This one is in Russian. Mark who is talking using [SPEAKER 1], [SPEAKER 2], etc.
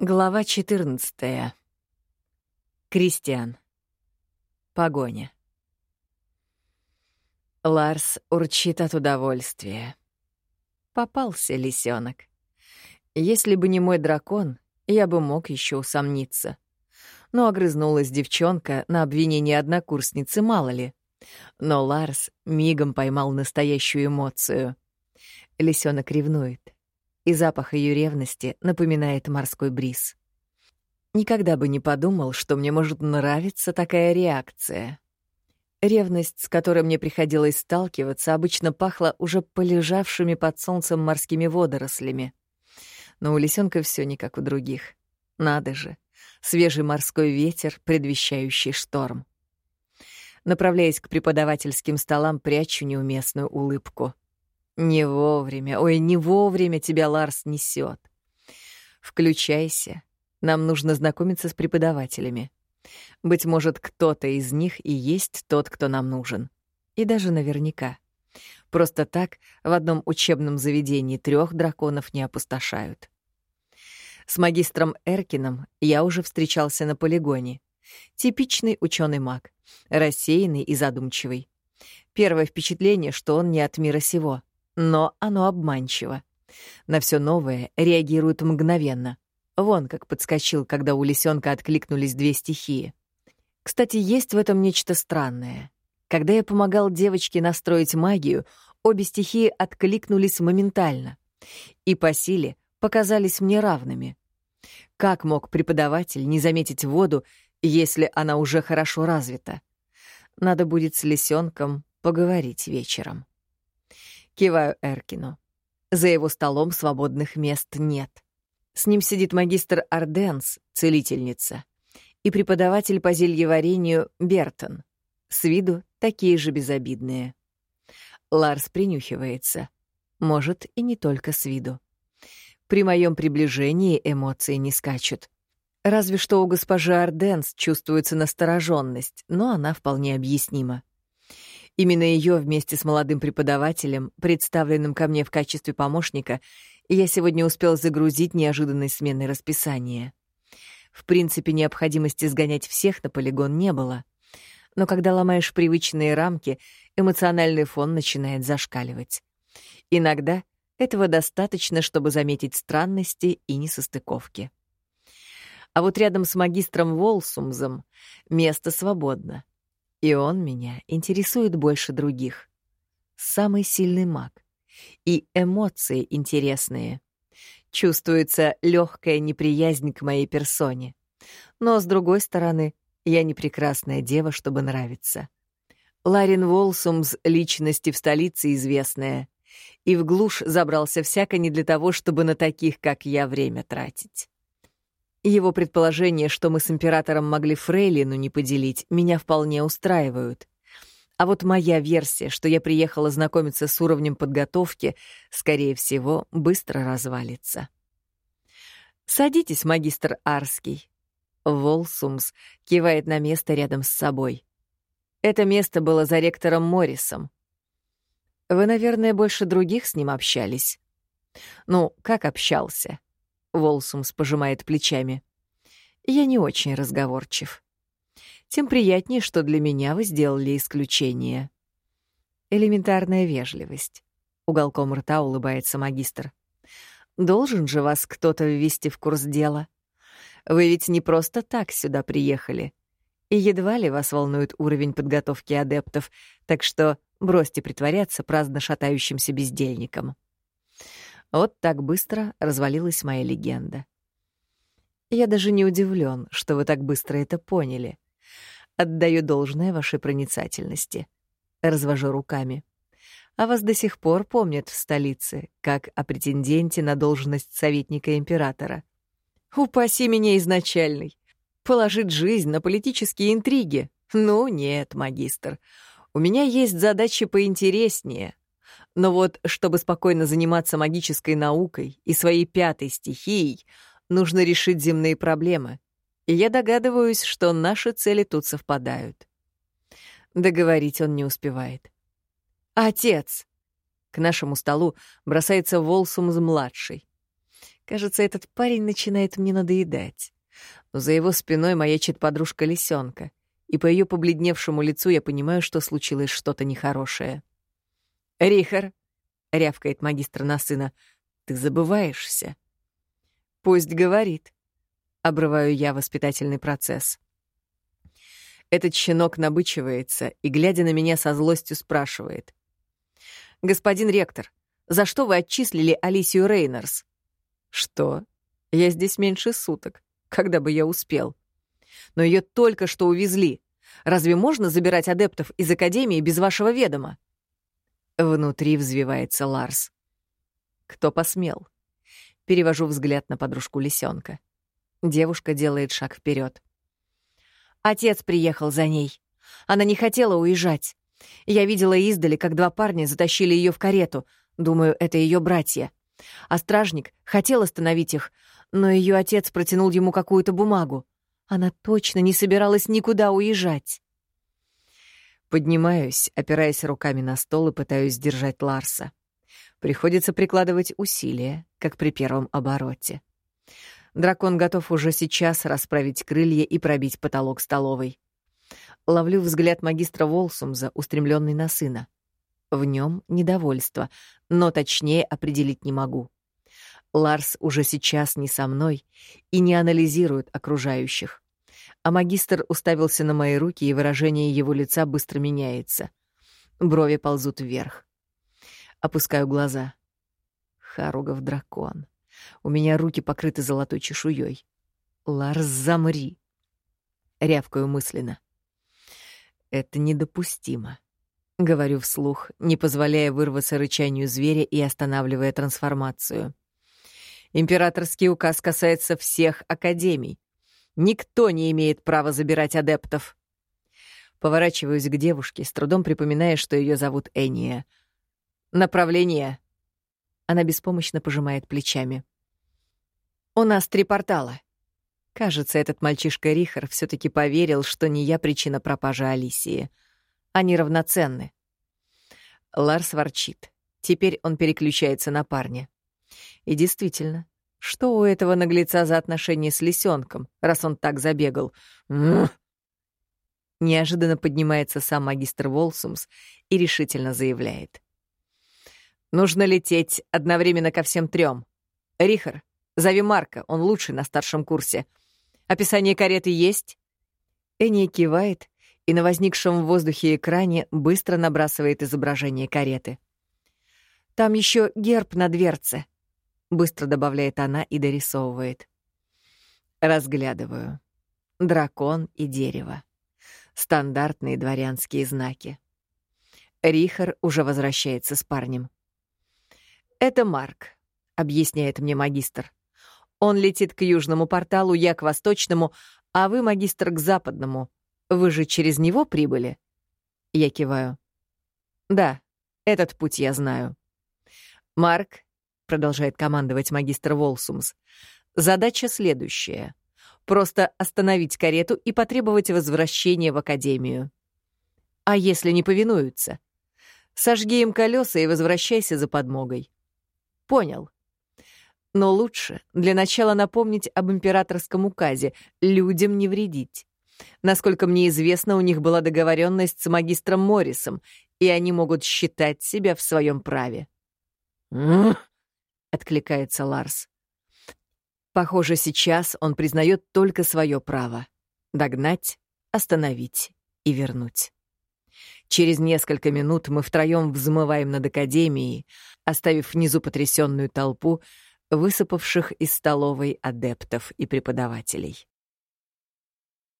[SPEAKER 1] Глава 14. Кристиан. Погоня. Ларс урчит от удовольствия. Попался лисенок. Если бы не мой дракон, я бы мог еще усомниться. Но огрызнулась девчонка на обвинение однокурсницы, мало ли. Но Ларс мигом поймал настоящую эмоцию. Лисенок ревнует и запах ее ревности напоминает морской бриз. Никогда бы не подумал, что мне может нравиться такая реакция. Ревность, с которой мне приходилось сталкиваться, обычно пахла уже полежавшими под солнцем морскими водорослями. Но у лисенка все не как у других. Надо же, свежий морской ветер, предвещающий шторм. Направляясь к преподавательским столам, прячу неуместную улыбку — не вовремя, ой, не вовремя тебя Ларс несет. Включайся. Нам нужно знакомиться с преподавателями. Быть может, кто-то из них и есть тот, кто нам нужен. И даже наверняка. Просто так в одном учебном заведении трех драконов не опустошают. С магистром Эркином я уже встречался на полигоне. Типичный ученый маг, рассеянный и задумчивый. Первое впечатление, что он не от мира сего — но оно обманчиво. На все новое реагирует мгновенно. Вон как подскочил, когда у лисенка откликнулись две стихии. Кстати, есть в этом нечто странное. Когда я помогал девочке настроить магию, обе стихии откликнулись моментально. И по силе показались мне равными. Как мог преподаватель не заметить воду, если она уже хорошо развита? Надо будет с лисенком поговорить вечером. Киваю Эркину. За его столом свободных мест нет. С ним сидит магистр Арденс, целительница, и преподаватель по зельеварению Бертон. С виду такие же безобидные. Ларс принюхивается. Может, и не только с виду. При моем приближении эмоции не скачут. Разве что у госпожи Арденс чувствуется настороженность, но она вполне объяснима. Именно ее вместе с молодым преподавателем, представленным ко мне в качестве помощника, я сегодня успел загрузить неожиданной сменой расписания. В принципе, необходимости сгонять всех на полигон не было. Но когда ломаешь привычные рамки, эмоциональный фон начинает зашкаливать. Иногда этого достаточно, чтобы заметить странности и несостыковки. А вот рядом с магистром Волсумзом место свободно. И он меня интересует больше других. Самый сильный маг. И эмоции интересные. Чувствуется легкая неприязнь к моей персоне. Но, с другой стороны, я не прекрасная дева, чтобы нравиться. Ларин Волсумс — личности в столице известная. И в глушь забрался всяко не для того, чтобы на таких, как я, время тратить. Его предположение, что мы с императором могли Фрейлину не поделить, меня вполне устраивают. А вот моя версия, что я приехала знакомиться с уровнем подготовки, скорее всего, быстро развалится. «Садитесь, магистр Арский». Волсумс кивает на место рядом с собой. Это место было за ректором Моррисом. Вы, наверное, больше других с ним общались. Ну, как общался? Волсумс пожимает плечами. Я не очень разговорчив. Тем приятнее, что для меня вы сделали исключение. Элементарная вежливость. Уголком рта улыбается магистр. Должен же вас кто-то ввести в курс дела. Вы ведь не просто так сюда приехали. И едва ли вас волнует уровень подготовки адептов, так что бросьте притворяться праздно шатающимся бездельником. Вот так быстро развалилась моя легенда. Я даже не удивлен, что вы так быстро это поняли. Отдаю должное вашей проницательности. Развожу руками. А вас до сих пор помнят в столице, как о претенденте на должность советника императора. Упаси меня изначальный. Положить жизнь на политические интриги. Ну нет, магистр. У меня есть задачи поинтереснее, но вот, чтобы спокойно заниматься магической наукой и своей пятой стихией, нужно решить земные проблемы. И я догадываюсь, что наши цели тут совпадают. Договорить он не успевает. «Отец!» К нашему столу бросается Волсумс-младший. Кажется, этот парень начинает мне надоедать. Но за его спиной маячит подружка Лисенка, и по ее побледневшему лицу я понимаю, что случилось что-то нехорошее. «Рихар!» — рявкает магистр на сына. «Ты забываешься». «Пусть говорит», — обрываю я воспитательный процесс. Этот щенок набычивается и, глядя на меня со злостью, спрашивает. «Господин ректор, за что вы отчислили Алисию Рейнерс?» «Что? Я здесь меньше суток. Когда бы я успел?» «Но ее только что увезли. Разве можно забирать адептов из Академии без вашего ведома?» Внутри взвивается Ларс. «Кто посмел?» Перевожу взгляд на подружку лисенка. Девушка делает шаг вперед. Отец приехал за ней. Она не хотела уезжать. Я видела издали, как два парня затащили ее в карету. Думаю, это ее братья. А стражник хотел остановить их, но ее отец протянул ему какую-то бумагу. Она точно не собиралась никуда уезжать. Поднимаюсь, опираясь руками на стол и пытаюсь сдержать Ларса. Приходится прикладывать усилия, как при первом обороте. Дракон готов уже сейчас расправить крылья и пробить потолок столовой. Ловлю взгляд магистра Волсумза, устремленный на сына. В нем недовольство, но точнее определить не могу. Ларс уже сейчас не со мной и не анализирует окружающих. А магистр уставился на мои руки, и выражение его лица быстро меняется. Брови ползут вверх. Опускаю глаза. Харугов дракон. У меня руки покрыты золотой чешуей. Ларс, замри. Рявкаю мысленно. Это недопустимо. Говорю вслух, не позволяя вырваться рычанию зверя и останавливая трансформацию. Императорский указ касается всех академий. Никто не имеет права забирать адептов. Поворачиваюсь к девушке, с трудом припоминая, что ее зовут Эния. «Направление». Она беспомощно пожимает плечами. «У нас три портала». Кажется, этот мальчишка Рихар все таки поверил, что не я причина пропажи Алисии — они равноценны. Ларс ворчит. Теперь он переключается на парня. И действительно, что у этого наглеца за отношения с лисенком, раз он так забегал? Неожиданно поднимается сам магистр Волсумс и решительно заявляет. «Нужно лететь одновременно ко всем трем. Рихар, зови Марка, он лучший на старшем курсе. Описание кареты есть?» Энни кивает и на возникшем в воздухе экране быстро набрасывает изображение кареты. «Там еще герб на дверце», — быстро добавляет она и дорисовывает. Разглядываю. Дракон и дерево. Стандартные дворянские знаки. Рихар уже возвращается с парнем. «Это Марк», — объясняет мне магистр. «Он летит к южному порталу, я к восточному, а вы, магистр, к западному. Вы же через него прибыли?» Я киваю. «Да, этот путь я знаю». «Марк», — продолжает командовать магистр Волсумс, «задача следующая. Просто остановить карету и потребовать возвращения в Академию. А если не повинуются? Сожги им колеса и возвращайся за подмогой». «Понял». Но лучше для начала напомнить об императорском указе «людям не вредить». Насколько мне известно, у них была договоренность с магистром Моррисом, и они могут считать себя в своем праве. Откликается Ларс. Похоже, сейчас он признает только свое право — догнать, остановить и вернуть. Через несколько минут мы втроем взмываем над Академией, оставив внизу потрясенную толпу, высыпавших из столовой адептов и преподавателей.